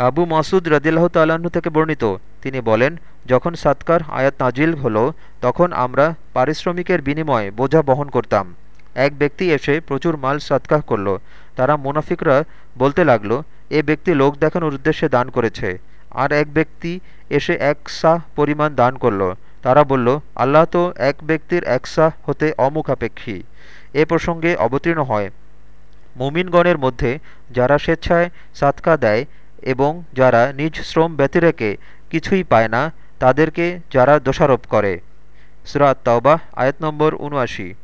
আবু মাসুদ রদিল্লাহ তাল্লাহ্ন থেকে বর্ণিত। তিনি বলেন, যখন সাতকার আয়াত নাজিল হলো, তখন আমরা পারিশ্রমিকের বিনিময়ে বোঝা বহন করতাম। এক ব্যক্তি এসে প্রচুর মাল সৎকাহ করল। তারা মুনাফিকরা বলতে লাগল, এ ব্যক্তি লোক দেখানোর উদ্দেশ্যে দান করেছে। আর এক ব্যক্তি এসে এক সাহ পরিমাণ দান করল। তারা বলল, আল্লাহ তো এক ব্যক্তির এক সাহ হতে অমুখাপেক্ষী। এ প্রসঙ্গে অবতীর্ণ হয়। মুমিনগণের মধ্যে যারা স্বেচ্ছায় সাতকা দেয় এবং যারা নিজ শ্রম ব্যতিরেকে কিছুই পায় না, তাদেরকে যারা দোষারোপ করে। সুরাত তাওবাহ, আয়াত নম্বর উনআশি